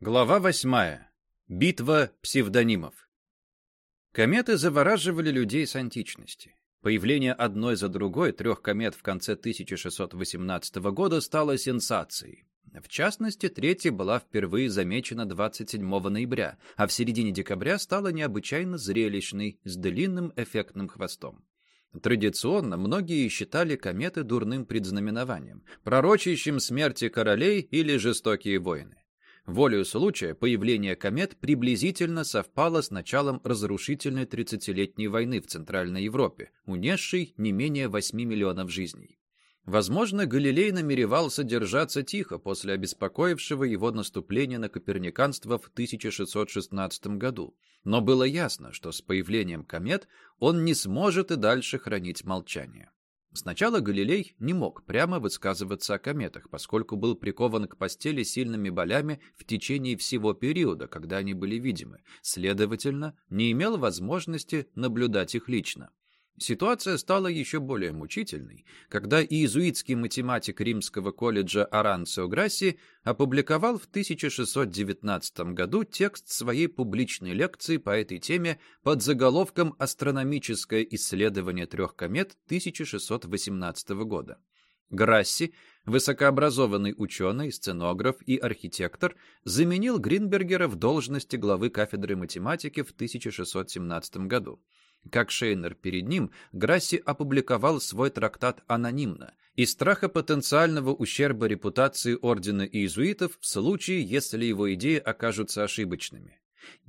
Глава восьмая. Битва псевдонимов. Кометы завораживали людей с античности. Появление одной за другой трех комет в конце 1618 года стало сенсацией. В частности, третья была впервые замечена 27 ноября, а в середине декабря стала необычайно зрелищной, с длинным эффектным хвостом. Традиционно многие считали кометы дурным предзнаменованием, пророчащим смерти королей или жестокие войны. Волею случая появление комет приблизительно совпало с началом разрушительной 30-летней войны в Центральной Европе, унесшей не менее 8 миллионов жизней. Возможно, Галилей намеревался держаться тихо после обеспокоившего его наступления на коперниканство в 1616 году, но было ясно, что с появлением комет он не сможет и дальше хранить молчание. Сначала Галилей не мог прямо высказываться о кометах, поскольку был прикован к постели сильными болями в течение всего периода, когда они были видимы, следовательно, не имел возможности наблюдать их лично. Ситуация стала еще более мучительной, когда иезуитский математик Римского колледжа Аранцио Грасси опубликовал в 1619 году текст своей публичной лекции по этой теме под заголовком «Астрономическое исследование трех комет 1618 года». Грасси, высокообразованный ученый, сценограф и архитектор, заменил Гринбергера в должности главы кафедры математики в 1617 году. Как Шейнер перед ним, Грасси опубликовал свой трактат анонимно, из страха потенциального ущерба репутации ордена иезуитов в случае, если его идеи окажутся ошибочными.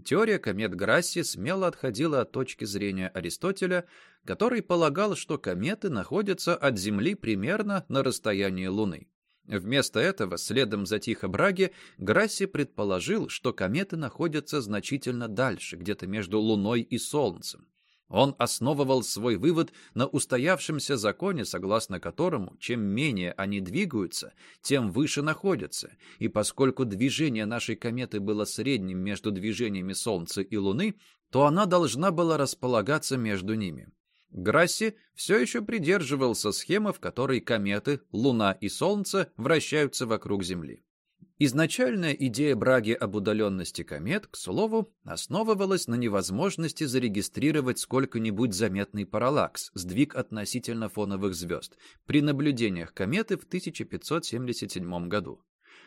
Теория комет Грасси смело отходила от точки зрения Аристотеля, который полагал, что кометы находятся от Земли примерно на расстоянии Луны. Вместо этого, следом за Тихо Браги, Грасси предположил, что кометы находятся значительно дальше, где-то между Луной и Солнцем. Он основывал свой вывод на устоявшемся законе, согласно которому чем менее они двигаются, тем выше находятся, и поскольку движение нашей кометы было средним между движениями Солнца и Луны, то она должна была располагаться между ними. Грасси все еще придерживался схемы, в которой кометы, Луна и Солнце вращаются вокруг Земли. Изначальная идея Браги об удаленности комет, к слову, основывалась на невозможности зарегистрировать сколько-нибудь заметный параллакс, сдвиг относительно фоновых звезд, при наблюдениях кометы в 1577 году.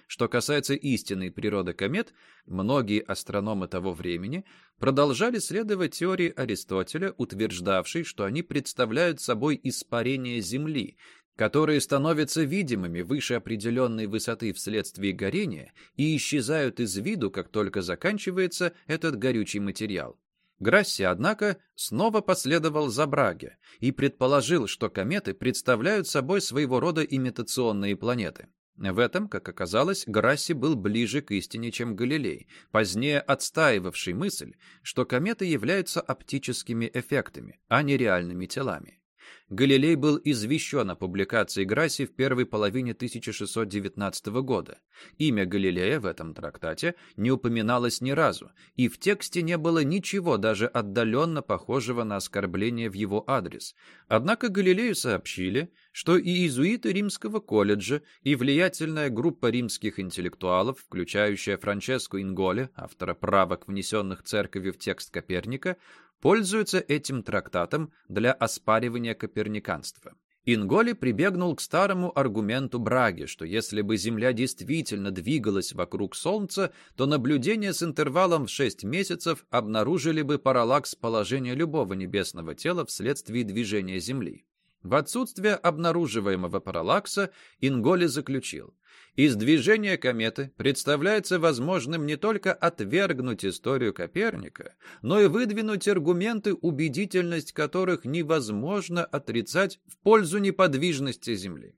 Что касается истинной природы комет, многие астрономы того времени продолжали следовать теории Аристотеля, утверждавшей, что они представляют собой испарение Земли, которые становятся видимыми выше определенной высоты вследствие горения и исчезают из виду, как только заканчивается этот горючий материал. Грасси, однако, снова последовал за Браге и предположил, что кометы представляют собой своего рода имитационные планеты. В этом, как оказалось, Грасси был ближе к истине, чем Галилей, позднее отстаивавший мысль, что кометы являются оптическими эффектами, а не реальными телами. Галилей был извещен о публикации Грасси в первой половине 1619 года. Имя Галилея в этом трактате не упоминалось ни разу, и в тексте не было ничего даже отдаленно похожего на оскорбление в его адрес. Однако Галилею сообщили, что и иезуиты Римского колледжа, и влиятельная группа римских интеллектуалов, включающая Франческо Инголе, автора правок, внесенных церковью в текст Коперника, пользуются этим трактатом для оспаривания коперниканства. Инголи прибегнул к старому аргументу Браги, что если бы Земля действительно двигалась вокруг Солнца, то наблюдения с интервалом в 6 месяцев обнаружили бы параллакс положения любого небесного тела вследствие движения Земли. В отсутствие обнаруживаемого параллакса Инголи заключил, из движения кометы представляется возможным не только отвергнуть историю Коперника, но и выдвинуть аргументы, убедительность которых невозможно отрицать в пользу неподвижности Земли.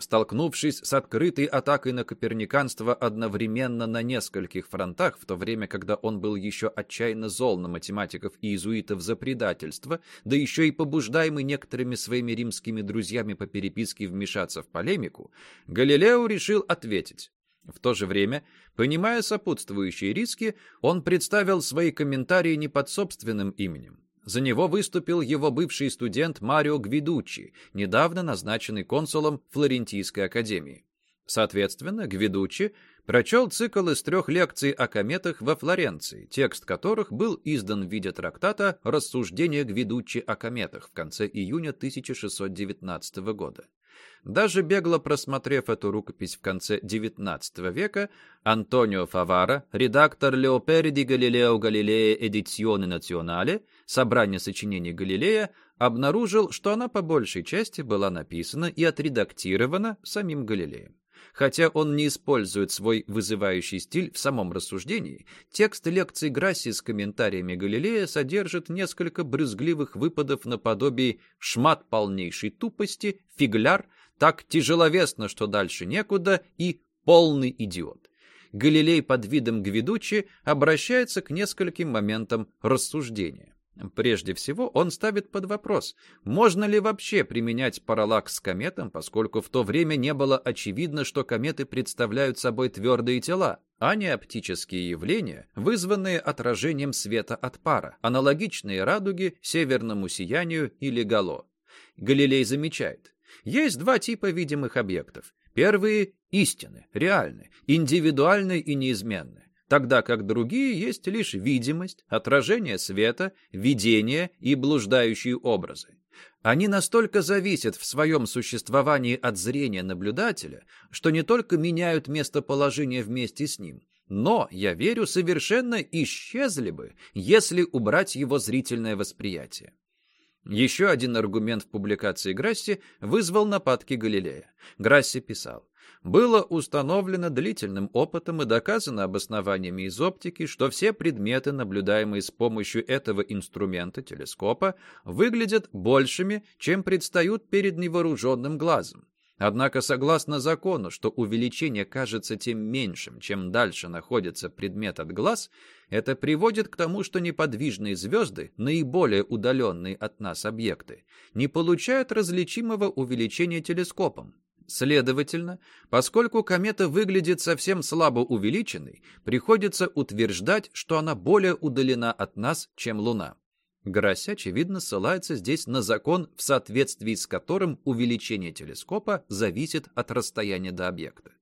Столкнувшись с открытой атакой на коперниканство одновременно на нескольких фронтах, в то время, когда он был еще отчаянно зол на математиков и иезуитов за предательство, да еще и побуждаемый некоторыми своими римскими друзьями по переписке вмешаться в полемику, Галилео решил ответить. В то же время, понимая сопутствующие риски, он представил свои комментарии не под собственным именем, за него выступил его бывший студент Марио Гвидуччи, недавно назначенный консулом Флорентийской академии. Соответственно, Гвидучи прочел цикл из трех лекций о кометах во Флоренции, текст которых был издан в виде трактата «Рассуждения Гвидучи о кометах» в конце июня 1619 года. Даже бегло просмотрев эту рукопись в конце XIX века, Антонио Фавара, редактор Леоперди Галилео Галилея Эдиционе Национале, собрание сочинений Галилея, обнаружил, что она по большей части была написана и отредактирована самим Галилеем. Хотя он не использует свой вызывающий стиль в самом рассуждении, текст лекций Грасси с комментариями Галилея содержит несколько брюзгливых выпадов наподобие «шмат полнейшей тупости», «фигляр», «так тяжеловесно, что дальше некуда» и «полный идиот». Галилей под видом Гвидучи обращается к нескольким моментам рассуждения. Прежде всего, он ставит под вопрос, можно ли вообще применять параллакс с кометом, поскольку в то время не было очевидно, что кометы представляют собой твердые тела, а не оптические явления, вызванные отражением света от пара, аналогичные радуге, северному сиянию или гало. Галилей замечает, есть два типа видимых объектов. Первые – истины, реальны, индивидуальны и неизменны тогда как другие есть лишь видимость, отражение света, видение и блуждающие образы. Они настолько зависят в своем существовании от зрения наблюдателя, что не только меняют местоположение вместе с ним, но, я верю, совершенно исчезли бы, если убрать его зрительное восприятие. Еще один аргумент в публикации Грасси вызвал нападки Галилея. Грасси писал, было установлено длительным опытом и доказано обоснованиями из оптики, что все предметы, наблюдаемые с помощью этого инструмента, телескопа, выглядят большими, чем предстают перед невооруженным глазом. Однако, согласно закону, что увеличение кажется тем меньшим, чем дальше находится предмет от глаз, это приводит к тому, что неподвижные звезды, наиболее удаленные от нас объекты, не получают различимого увеличения телескопом. Следовательно, поскольку комета выглядит совсем слабо увеличенной, приходится утверждать, что она более удалена от нас, чем Луна. Грасс, очевидно, ссылается здесь на закон, в соответствии с которым увеличение телескопа зависит от расстояния до объекта.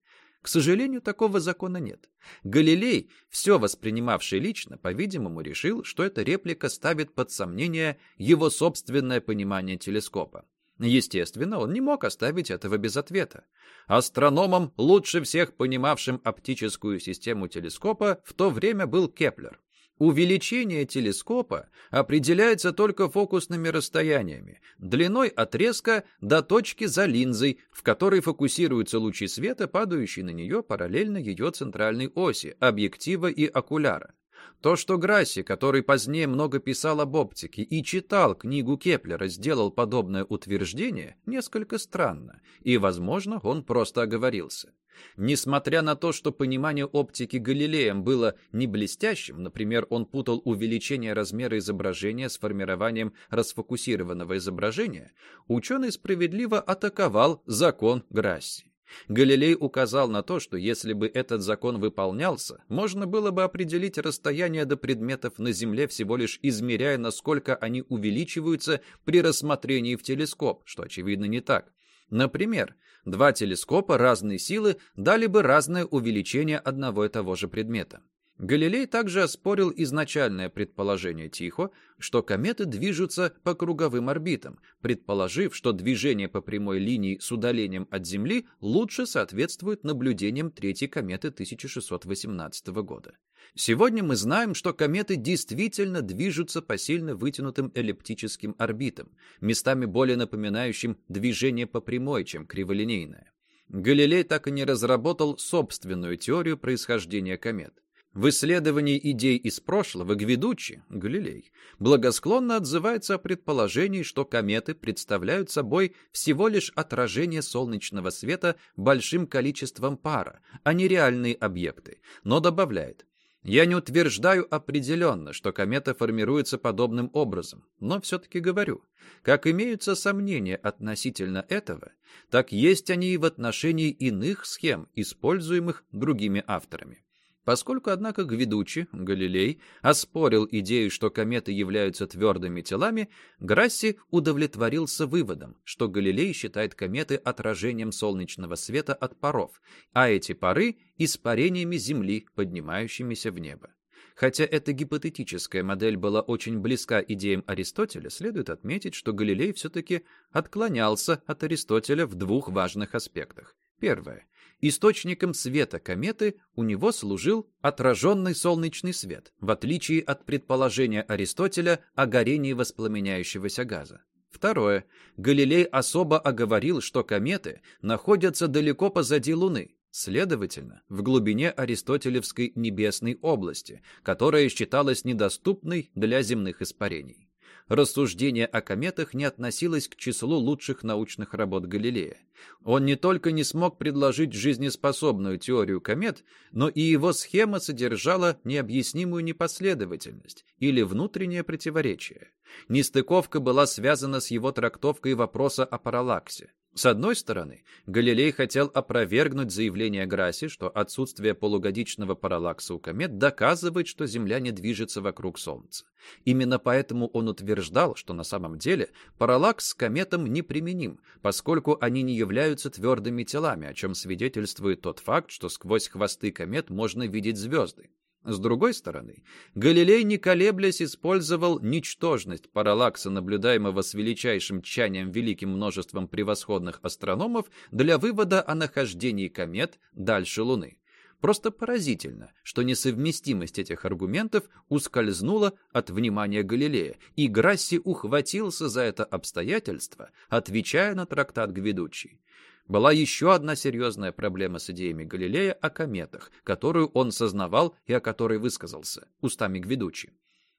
К сожалению, такого закона нет. Галилей, все воспринимавший лично, по-видимому, решил, что эта реплика ставит под сомнение его собственное понимание телескопа. Естественно, он не мог оставить этого без ответа. Астрономом, лучше всех понимавшим оптическую систему телескопа, в то время был Кеплер. Увеличение телескопа определяется только фокусными расстояниями, длиной отрезка до точки за линзой, в которой фокусируются лучи света, падающие на нее параллельно ее центральной оси, объектива и окуляра. То, что Грасси, который позднее много писал об оптике и читал книгу Кеплера, сделал подобное утверждение, несколько странно, и, возможно, он просто оговорился. Несмотря на то, что понимание оптики Галилеем было не блестящим, например, он путал увеличение размера изображения с формированием расфокусированного изображения, ученый справедливо атаковал закон Грасси. Галилей указал на то, что если бы этот закон выполнялся, можно было бы определить расстояние до предметов на Земле всего лишь измеряя, насколько они увеличиваются при рассмотрении в телескоп, что очевидно не так. Например, два телескопа разной силы дали бы разное увеличение одного и того же предмета. Галилей также оспорил изначальное предположение Тихо, что кометы движутся по круговым орбитам, предположив, что движение по прямой линии с удалением от Земли лучше соответствует наблюдениям третьей кометы 1618 года. Сегодня мы знаем, что кометы действительно движутся по сильно вытянутым эллиптическим орбитам, местами более напоминающим движение по прямой, чем криволинейное. Галилей так и не разработал собственную теорию происхождения комет. В исследовании идей из прошлого Гвидучи, Галилей, благосклонно отзывается о предположении, что кометы представляют собой всего лишь отражение солнечного света большим количеством пара, а не реальные объекты, но добавляет, я не утверждаю определенно, что комета формируется подобным образом, но все-таки говорю, как имеются сомнения относительно этого, так есть они и в отношении иных схем, используемых другими авторами. Поскольку, однако, Гвидучи, Галилей, оспорил идею, что кометы являются твердыми телами, Грасси удовлетворился выводом, что Галилей считает кометы отражением солнечного света от паров, а эти пары — испарениями Земли, поднимающимися в небо. Хотя эта гипотетическая модель была очень близка идеям Аристотеля, следует отметить, что Галилей все-таки отклонялся от Аристотеля в двух важных аспектах. Первое. Источником света кометы у него служил отраженный солнечный свет, в отличие от предположения Аристотеля о горении воспламеняющегося газа. Второе. Галилей особо оговорил, что кометы находятся далеко позади Луны, следовательно, в глубине аристотелевской небесной области, которая считалась недоступной для земных испарений рассуждение о кометах не относилось к числу лучших научных работ Галилея. Он не только не смог предложить жизнеспособную теорию комет, но и его схема содержала необъяснимую непоследовательность или внутреннее противоречие. Нестыковка была связана с его трактовкой вопроса о параллаксе. С одной стороны, Галилей хотел опровергнуть заявление Грасси, что отсутствие полугодичного параллакса у комет доказывает, что Земля не движется вокруг Солнца. Именно поэтому он утверждал, что на самом деле параллакс с кометам неприменим, поскольку они не являются твердыми телами, о чем свидетельствует тот факт, что сквозь хвосты комет можно видеть звезды. С другой стороны, Галилей, не колеблясь, использовал ничтожность параллакса, наблюдаемого с величайшим тчанием великим множеством превосходных астрономов, для вывода о нахождении комет дальше Луны. Просто поразительно, что несовместимость этих аргументов ускользнула от внимания Галилея, и Грасси ухватился за это обстоятельство, отвечая на трактат Гвидуччи. Была еще одна серьезная проблема с идеями Галилея о кометах, которую он сознавал и о которой высказался, устами Гвидучи.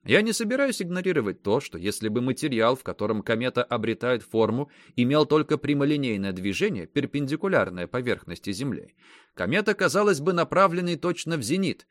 Я не собираюсь игнорировать то, что если бы материал, в котором комета обретает форму, имел только прямолинейное движение, перпендикулярное поверхности Земли, комета казалась бы направленной точно в зенит,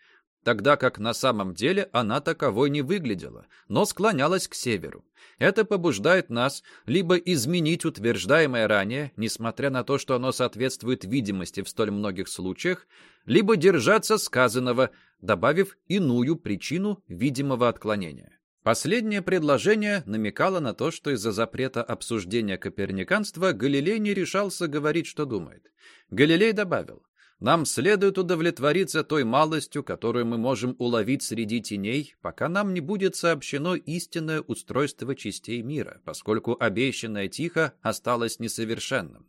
тогда как на самом деле она таковой не выглядела, но склонялась к северу. Это побуждает нас либо изменить утверждаемое ранее, несмотря на то, что оно соответствует видимости в столь многих случаях, либо держаться сказанного, добавив иную причину видимого отклонения. Последнее предложение намекало на то, что из-за запрета обсуждения коперниканства Галилей не решался говорить, что думает. Галилей добавил, нам следует удовлетвориться той малостью, которую мы можем уловить среди теней, пока нам не будет сообщено истинное устройство частей мира, поскольку обещанное тихо осталось несовершенным.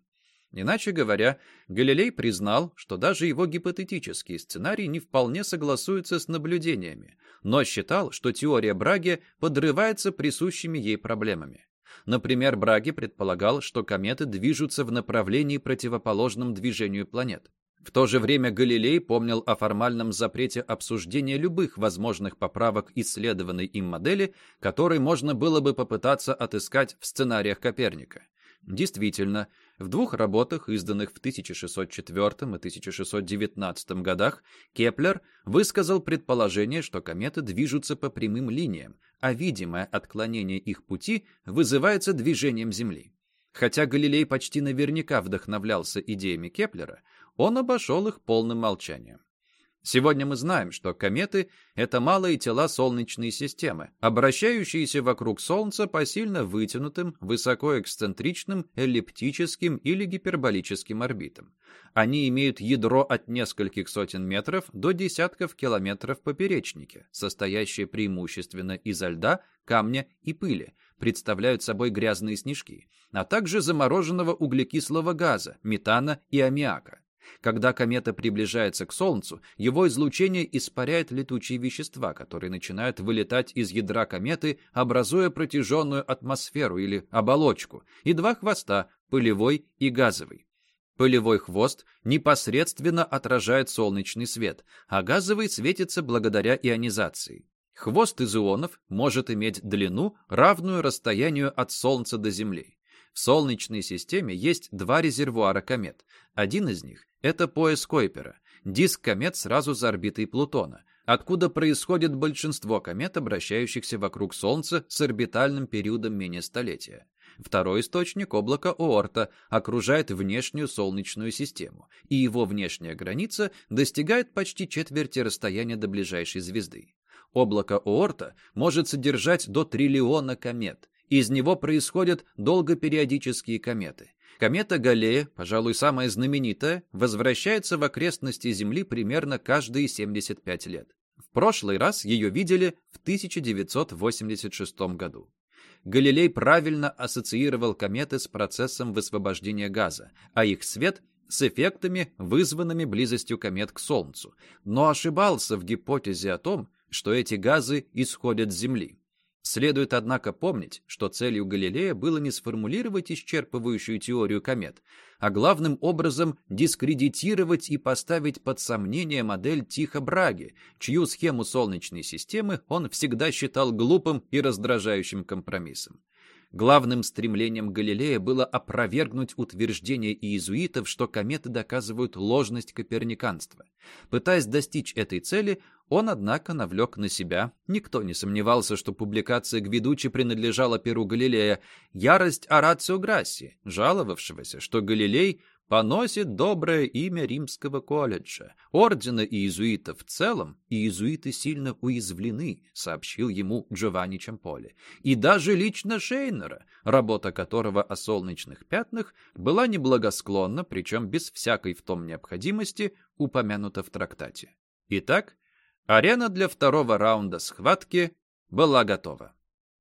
Иначе говоря, Галилей признал, что даже его гипотетический сценарий не вполне согласуется с наблюдениями, но считал, что теория Браги подрывается присущими ей проблемами. Например, Браги предполагал, что кометы движутся в направлении противоположном движению планет. В то же время Галилей помнил о формальном запрете обсуждения любых возможных поправок исследованной им модели, которые можно было бы попытаться отыскать в сценариях Коперника. Действительно, в двух работах, изданных в 1604 и 1619 годах, Кеплер высказал предположение, что кометы движутся по прямым линиям, а видимое отклонение их пути вызывается движением Земли. Хотя Галилей почти наверняка вдохновлялся идеями Кеплера, он обошел их полным молчанием. Сегодня мы знаем, что кометы — это малые тела Солнечной системы, обращающиеся вокруг Солнца по сильно вытянутым, высокоэксцентричным, эллиптическим или гиперболическим орбитам. Они имеют ядро от нескольких сотен метров до десятков километров поперечнике, состоящее преимущественно изо льда, камня и пыли, представляют собой грязные снежки, а также замороженного углекислого газа, метана и аммиака. Когда комета приближается к Солнцу, его излучение испаряет летучие вещества, которые начинают вылетать из ядра кометы, образуя протяженную атмосферу или оболочку, и два хвоста – пылевой и газовый. Пылевой хвост непосредственно отражает солнечный свет, а газовый светится благодаря ионизации. Хвост из ионов может иметь длину, равную расстоянию от Солнца до Земли. В Солнечной системе есть два резервуара комет. Один из них это пояс Койпера, диск комет сразу за орбитой Плутона, откуда происходит большинство комет, обращающихся вокруг Солнца с орбитальным периодом менее столетия. Второй источник, облако Оорта, окружает внешнюю Солнечную систему, и его внешняя граница достигает почти четверти расстояния до ближайшей звезды. Облако Оорта может содержать до триллиона комет. Из него происходят долгопериодические кометы. Комета Галлея, пожалуй, самая знаменитая, возвращается в окрестности Земли примерно каждые 75 лет. В прошлый раз ее видели в 1986 году. Галилей правильно ассоциировал кометы с процессом высвобождения газа, а их свет с эффектами, вызванными близостью комет к Солнцу, но ошибался в гипотезе о том, что эти газы исходят с Земли. Следует, однако, помнить, что целью Галилея было не сформулировать исчерпывающую теорию комет, а главным образом дискредитировать и поставить под сомнение модель Тихо-Браги, чью схему Солнечной системы он всегда считал глупым и раздражающим компромиссом. Главным стремлением Галилея было опровергнуть утверждение иезуитов, что кометы доказывают ложность коперниканства. Пытаясь достичь этой цели, он, однако, навлек на себя, никто не сомневался, что публикация Гвидучи принадлежала Перу Галилея, ярость Орацио Грасси, жаловавшегося, что Галилей поносит доброе имя Римского колледжа, ордена иезуитов в целом, и иезуиты сильно уязвлены, сообщил ему Джованни Чамполи. И даже лично Шейнера, работа которого о солнечных пятнах была неблагосклонна, причем без всякой в том необходимости, упомянута в трактате. Итак, арена для второго раунда схватки была готова.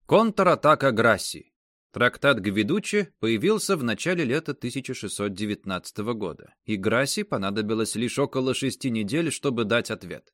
Контратака Грасси. Трактат Гвидучи появился в начале лета 1619 года, и Грасси понадобилось лишь около шести недель, чтобы дать ответ.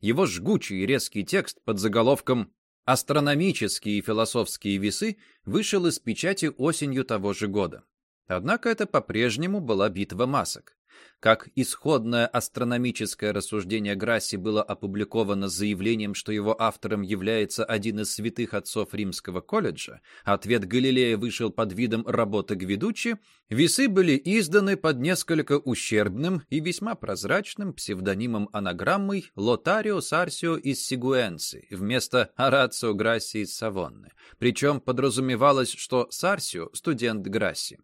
Его жгучий и резкий текст под заголовком «Астрономические и философские весы» вышел из печати осенью того же года. Однако это по-прежнему была битва масок. Как исходное астрономическое рассуждение Грасси было опубликовано с заявлением, что его автором является один из святых отцов Римского колледжа, ответ Галилея вышел под видом работы Гвидучи, весы были изданы под несколько ущербным и весьма прозрачным псевдонимом-анаграммой Лотарио Сарсио из Сигуэнци вместо Орацио Грасси из Савонны. Причем подразумевалось, что Сарсио – студент Грасси.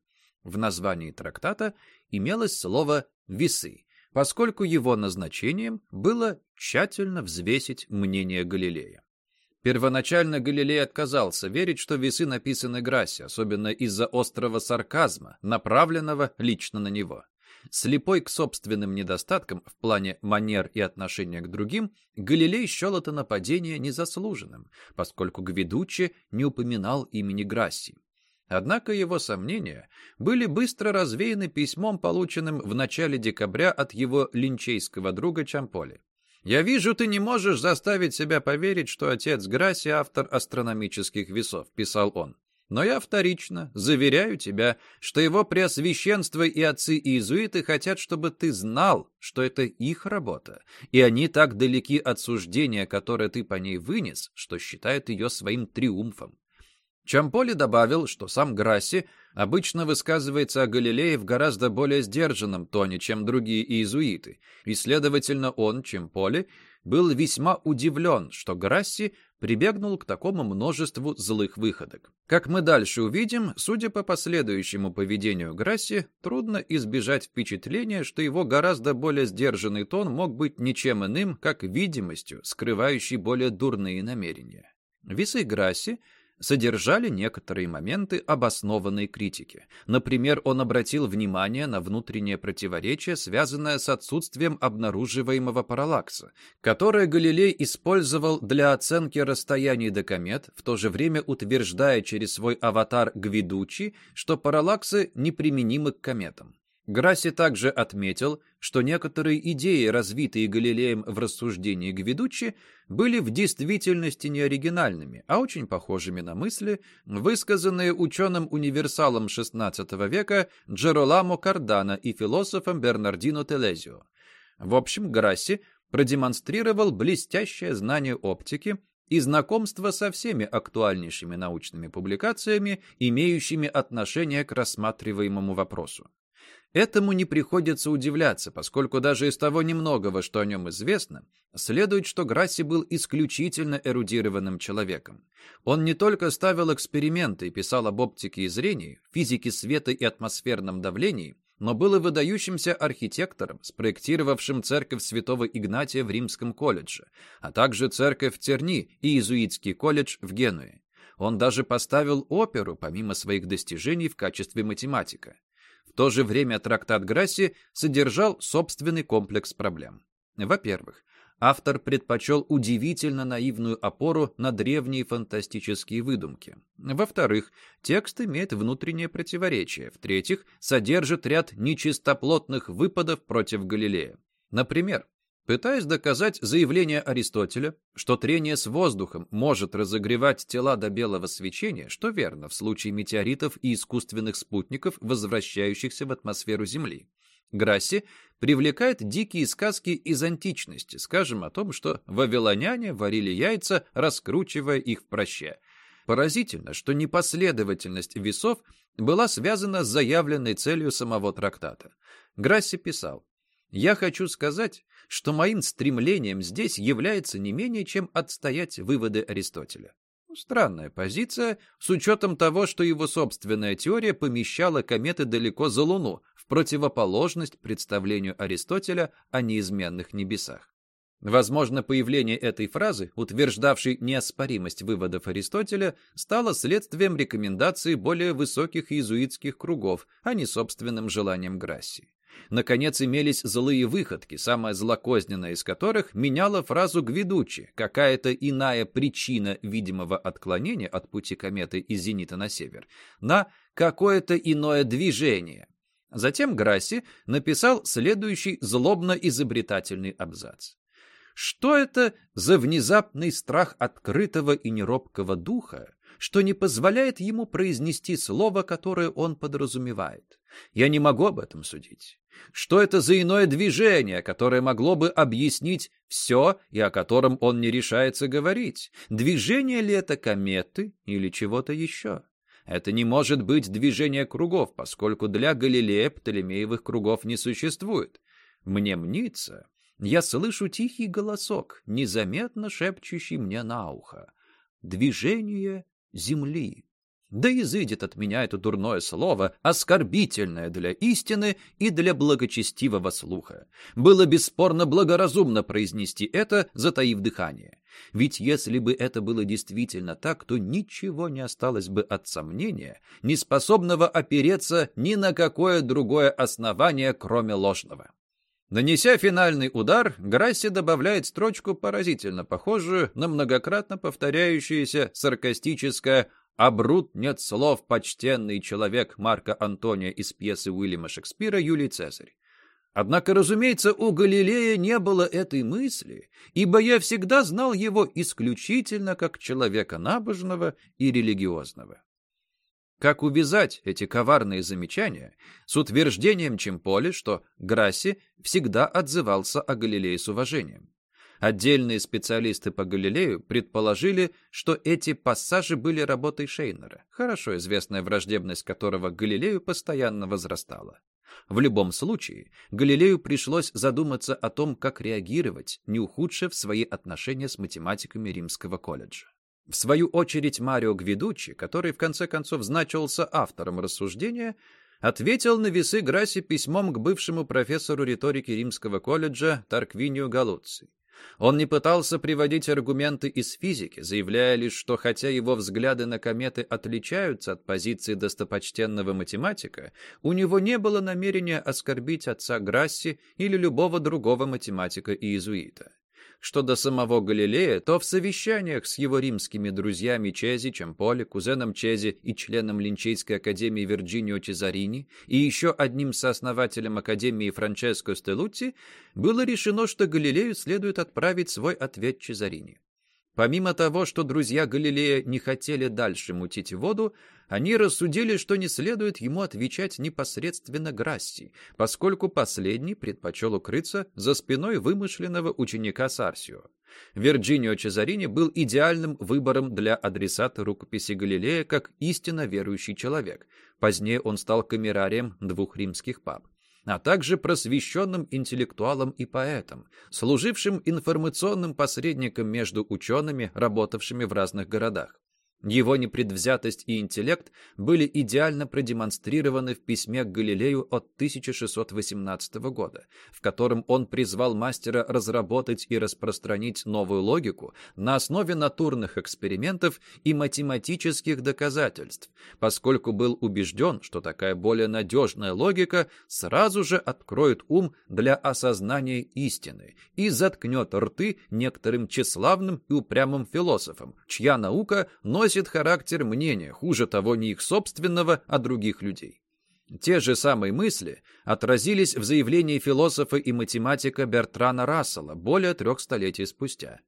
В названии трактата имелось слово «весы», поскольку его назначением было тщательно взвесить мнение Галилея. Первоначально Галилей отказался верить, что весы написаны Грассе, особенно из-за острого сарказма, направленного лично на него. Слепой к собственным недостаткам в плане манер и отношения к другим, Галилей счел это нападение незаслуженным, поскольку Гвидуччи не упоминал имени Грасси. Однако его сомнения были быстро развеяны письмом, полученным в начале декабря от его линчейского друга Чамполи. «Я вижу, ты не можешь заставить себя поверить, что отец Грасси — автор астрономических весов», — писал он. «Но я вторично заверяю тебя, что его преосвященство и отцы иезуиты хотят, чтобы ты знал, что это их работа, и они так далеки от суждения, которое ты по ней вынес, что считают ее своим триумфом. Чамполи добавил, что сам Грасси обычно высказывается о Галилее в гораздо более сдержанном тоне, чем другие иезуиты, и, следовательно, он, Чамполи, был весьма удивлен, что Грасси прибегнул к такому множеству злых выходок. Как мы дальше увидим, судя по последующему поведению Грасси, трудно избежать впечатления, что его гораздо более сдержанный тон мог быть ничем иным, как видимостью, скрывающей более дурные намерения. Весы Грасси — содержали некоторые моменты обоснованной критики. Например, он обратил внимание на внутреннее противоречие, связанное с отсутствием обнаруживаемого параллакса, которое Галилей использовал для оценки расстояний до комет, в то же время утверждая через свой аватар Гвидучи, что параллаксы неприменимы к кометам. Грасси также отметил, что некоторые идеи, развитые Галилеем в рассуждении Гвидуччи, были в действительности не оригинальными, а очень похожими на мысли, высказанные ученым-универсалом XVI века Джероламо Кардано и философом Бернардино Телезио. В общем, Грасси продемонстрировал блестящее знание оптики и знакомство со всеми актуальнейшими научными публикациями, имеющими отношение к рассматриваемому вопросу. Этому не приходится удивляться, поскольку даже из того немногого, что о нем известно, следует, что Грасси был исключительно эрудированным человеком. Он не только ставил эксперименты и писал об оптике и зрении, физике света и атмосферном давлении, но был и выдающимся архитектором, спроектировавшим церковь святого Игнатия в Римском колледже, а также церковь Терни и иезуитский колледж в Генуе. Он даже поставил оперу, помимо своих достижений в качестве математика. В то же время трактат Грасси содержал собственный комплекс проблем. Во-первых, автор предпочел удивительно наивную опору на древние фантастические выдумки. Во-вторых, текст имеет внутреннее противоречие. В-третьих, содержит ряд нечистоплотных выпадов против Галилея. Например, Пытаясь доказать заявление Аристотеля, что трение с воздухом может разогревать тела до белого свечения, что верно в случае метеоритов и искусственных спутников, возвращающихся в атмосферу Земли, Грасси привлекает дикие сказки из античности, скажем о том, что вавилоняне варили яйца, раскручивая их в проще. Поразительно, что непоследовательность весов была связана с заявленной целью самого трактата. Грасси писал, «Я хочу сказать, что моим стремлением здесь является не менее чем отстоять выводы Аристотеля. Странная позиция, с учетом того, что его собственная теория помещала кометы далеко за Луну, в противоположность представлению Аристотеля о неизменных небесах. Возможно, появление этой фразы, утверждавшей неоспоримость выводов Аристотеля, стало следствием рекомендаций более высоких иезуитских кругов, а не собственным желанием Грасси. Наконец, имелись злые выходки, самая злокозненная из которых меняла фразу Гвидучи, какая-то иная причина видимого отклонения от пути кометы из зенита на север, на какое-то иное движение. Затем Грасси написал следующий злобно-изобретательный абзац. Что это за внезапный страх открытого и неробкого духа, что не позволяет ему произнести слово, которое он подразумевает? Я не могу об этом судить. Что это за иное движение, которое могло бы объяснить все и о котором он не решается говорить? Движение ли это кометы или чего-то еще? Это не может быть движение кругов, поскольку для Галилея Птолемеевых кругов не существует. Мне мнится, я слышу тихий голосок, незаметно шепчущий мне на ухо. Движение Земли. Да изыдет от меня это дурное слово, оскорбительное для истины и для благочестивого слуха. Было бесспорно благоразумно произнести это, затаив дыхание. Ведь если бы это было действительно так, то ничего не осталось бы от сомнения, не способного опереться ни на какое другое основание, кроме ложного. Нанеся финальный удар, Грасси добавляет строчку, поразительно похожую на многократно повторяющееся саркастическое а Брут нет слов, почтенный человек Марка Антония из пьесы Уильяма Шекспира «Юлий Цезарь». Однако, разумеется, у Галилея не было этой мысли, ибо я всегда знал его исключительно как человека набожного и религиозного. Как увязать эти коварные замечания с утверждением Чемполи, что Грасси всегда отзывался о Галилее с уважением? Отдельные специалисты по Галилею предположили, что эти пассажи были работой Шейнера, хорошо известная враждебность которого Галилею постоянно возрастала. В любом случае, Галилею пришлось задуматься о том, как реагировать, не ухудшив свои отношения с математиками Римского колледжа. В свою очередь Марио Гвидуччи, который в конце концов значился автором рассуждения, ответил на весы Грасси письмом к бывшему профессору риторики Римского колледжа Тарквинию Галуци. Он не пытался приводить аргументы из физики, заявляя лишь, что хотя его взгляды на кометы отличаются от позиции достопочтенного математика, у него не было намерения оскорбить отца Грасси или любого другого математика и иезуита. Что до самого Галилея, то в совещаниях с его римскими друзьями Чези, Чемполи, кузеном Чези и членом Линчейской академии Вирджинио Чезарини и еще одним сооснователем академии Франческо Стеллутти было решено, что Галилею следует отправить свой ответ Чезарини. Помимо того, что друзья Галилея не хотели дальше мутить воду, они рассудили, что не следует ему отвечать непосредственно Грасси, поскольку последний предпочел укрыться за спиной вымышленного ученика Сарсио. Вирджинио Чезарини был идеальным выбором для адресата рукописи Галилея как истинно верующий человек. Позднее он стал камерарием двух римских пап. А также просвещенным интеллектуалом и поэтом, служившим информационным посредником между учеными, работавшими в разных городах. Его непредвзятость и интеллект были идеально продемонстрированы в письме к Галилею от 1618 года, в котором он призвал мастера разработать и распространить новую логику на основе натурных экспериментов и математических доказательств, поскольку был убежден, что такая более надежная логика сразу же откроет ум для осознания истины и заткнет рты некоторым тщеславным и упрямым философам, чья наука носит носит характер мнения, хуже того не их собственного, а других людей. Те же самые мысли отразились в заявлении философа и математика Бертрана Рассела более трех столетий спустя.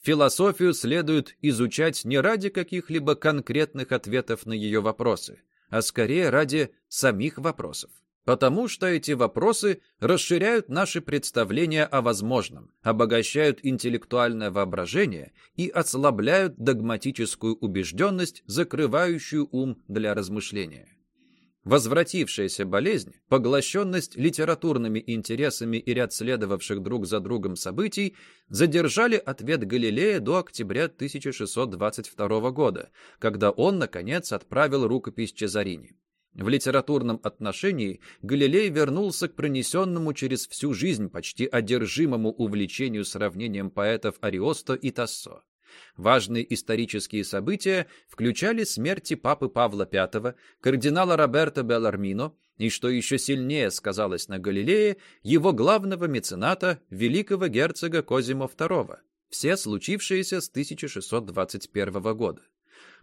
Философию следует изучать не ради каких-либо конкретных ответов на ее вопросы, а скорее ради самих вопросов. Потому что эти вопросы расширяют наши представления о возможном, обогащают интеллектуальное воображение и ослабляют догматическую убежденность, закрывающую ум для размышления. Возвратившаяся болезнь, поглощенность литературными интересами и ряд следовавших друг за другом событий задержали ответ Галилея до октября 1622 года, когда он, наконец, отправил рукопись Чезарини. В литературном отношении Галилей вернулся к пронесенному через всю жизнь почти одержимому увлечению сравнением поэтов Ариосто и Тассо. Важные исторические события включали смерти папы Павла V, кардинала Роберто Белармино и, что еще сильнее сказалось на Галилее, его главного мецената, великого герцога Козимо II, все случившиеся с 1621 года.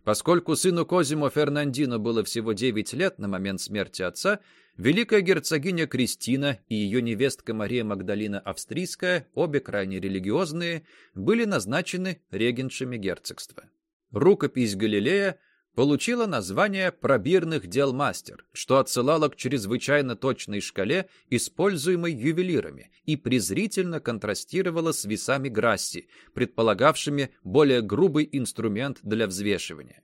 Поскольку сыну Козимо Фернандино было всего 9 лет на момент смерти отца, великая герцогиня Кристина и ее невестка Мария Магдалина Австрийская, обе крайне религиозные, были назначены регеншами герцогства. Рукопись Галилея получила название «Пробирных дел мастер», что отсылало к чрезвычайно точной шкале, используемой ювелирами, и презрительно контрастировало с весами Грасси, предполагавшими более грубый инструмент для взвешивания.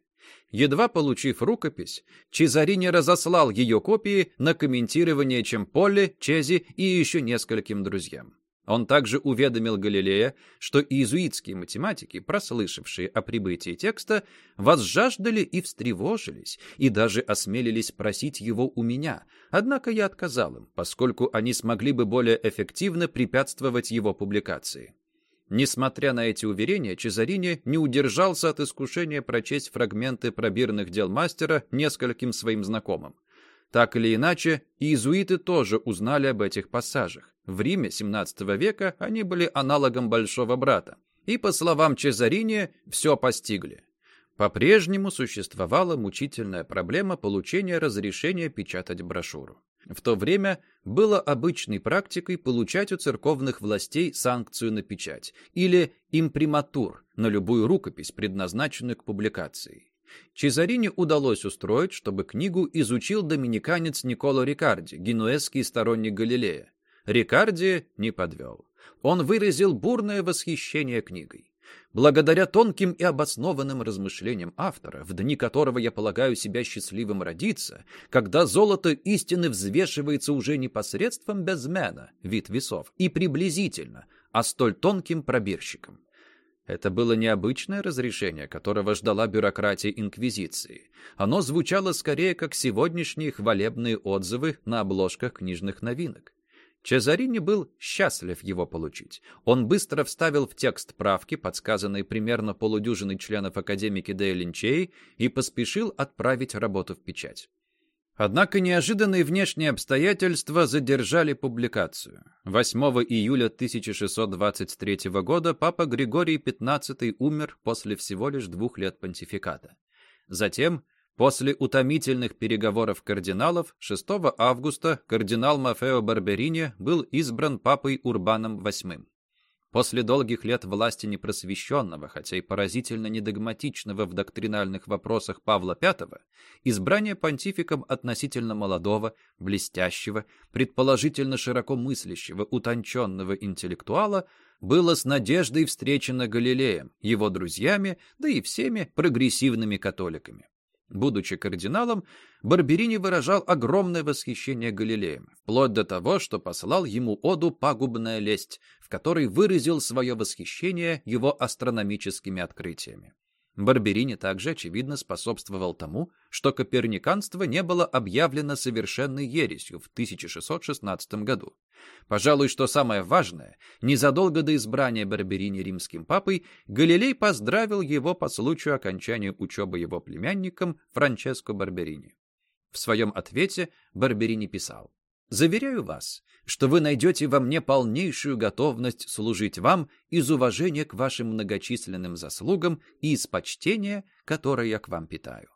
Едва получив рукопись, Чезарини разослал ее копии на комментирование Чемполе, Чези и еще нескольким друзьям. Он также уведомил Галилея, что иезуитские математики, прослышавшие о прибытии текста, возжаждали и встревожились, и даже осмелились просить его у меня, однако я отказал им, поскольку они смогли бы более эффективно препятствовать его публикации. Несмотря на эти уверения, Чезарини не удержался от искушения прочесть фрагменты пробирных дел мастера нескольким своим знакомым. Так или иначе, иезуиты тоже узнали об этих пассажах. В Риме XVII века они были аналогом Большого Брата. И, по словам Чезарини, все постигли. По-прежнему существовала мучительная проблема получения разрешения печатать брошюру. В то время было обычной практикой получать у церковных властей санкцию на печать или имприматур на любую рукопись, предназначенную к публикации. Чезарини удалось устроить, чтобы книгу изучил доминиканец Николо Рикарди, генуэзский сторонник Галилея. Рикарди не подвел. Он выразил бурное восхищение книгой. Благодаря тонким и обоснованным размышлениям автора, в дни которого я полагаю себя счастливым родиться, когда золото истины взвешивается уже не посредством безмена, вид весов, и приблизительно, а столь тонким пробирщиком. Это было необычное разрешение, которого ждала бюрократия Инквизиции. Оно звучало скорее как сегодняшние хвалебные отзывы на обложках книжных новинок. Чезарини был счастлив его получить. Он быстро вставил в текст правки, подсказанные примерно полудюжиной членов Академики де Линчей, и поспешил отправить работу в печать. Однако неожиданные внешние обстоятельства задержали публикацию. 8 июля 1623 года папа Григорий XV умер после всего лишь двух лет понтификата. Затем, после утомительных переговоров кардиналов, 6 августа кардинал Мафео Барберини был избран папой Урбаном VIII. После долгих лет власти непросвещенного, хотя и поразительно недогматичного в доктринальных вопросах Павла V, избрание понтификом относительно молодого, блестящего, предположительно широко мыслящего, утонченного интеллектуала было с надеждой встречено Галилеем, его друзьями, да и всеми прогрессивными католиками. Будучи кардиналом, Барберини выражал огромное восхищение Галилеем, вплоть до того, что послал ему оду «Пагубная лесть», в которой выразил свое восхищение его астрономическими открытиями. Барберини также, очевидно, способствовал тому, что коперниканство не было объявлено совершенной ересью в 1616 году. Пожалуй, что самое важное, незадолго до избрания Барберини римским папой, Галилей поздравил его по случаю окончания учебы его племянником Франческо Барберини. В своем ответе Барберини писал Заверяю вас, что вы найдете во мне полнейшую готовность служить вам из уважения к вашим многочисленным заслугам и из почтения, которое я к вам питаю.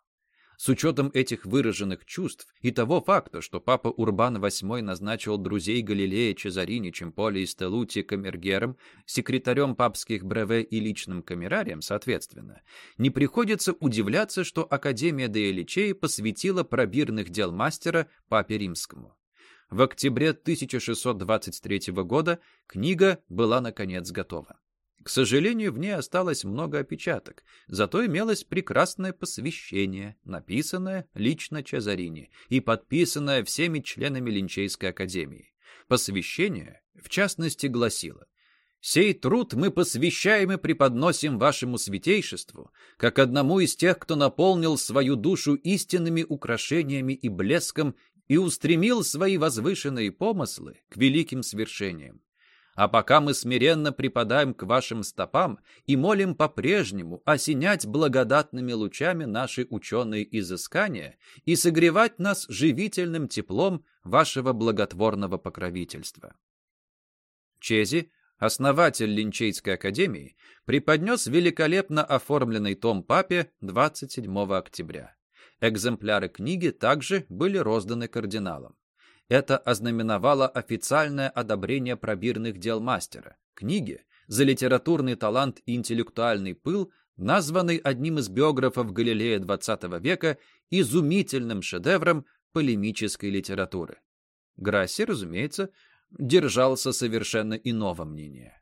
С учетом этих выраженных чувств и того факта, что папа Урбан VIII назначил друзей Галилея Чезарини, Чемполи и Стелути камергером, секретарем папских бреве и личным камерарием, соответственно, не приходится удивляться, что Академия де Эличеи посвятила пробирных дел мастера папе римскому. В октябре 1623 года книга была наконец готова. К сожалению, в ней осталось много опечаток, зато имелось прекрасное посвящение, написанное лично Чезарини и подписанное всеми членами Линчейской академии. Посвящение, в частности, гласило «Сей труд мы посвящаем и преподносим вашему святейшеству, как одному из тех, кто наполнил свою душу истинными украшениями и блеском и устремил свои возвышенные помыслы к великим свершениям. А пока мы смиренно припадаем к вашим стопам и молим по-прежнему осенять благодатными лучами наши ученые изыскания и согревать нас живительным теплом вашего благотворного покровительства. Чези, основатель Линчейской академии, преподнес великолепно оформленный том папе 27 октября. Экземпляры книги также были розданы кардиналам. Это ознаменовало официальное одобрение пробирных дел мастера. Книги за литературный талант и интеллектуальный пыл, названный одним из биографов Галилея XX века изумительным шедевром полемической литературы. Грасси, разумеется, держался совершенно иного мнения.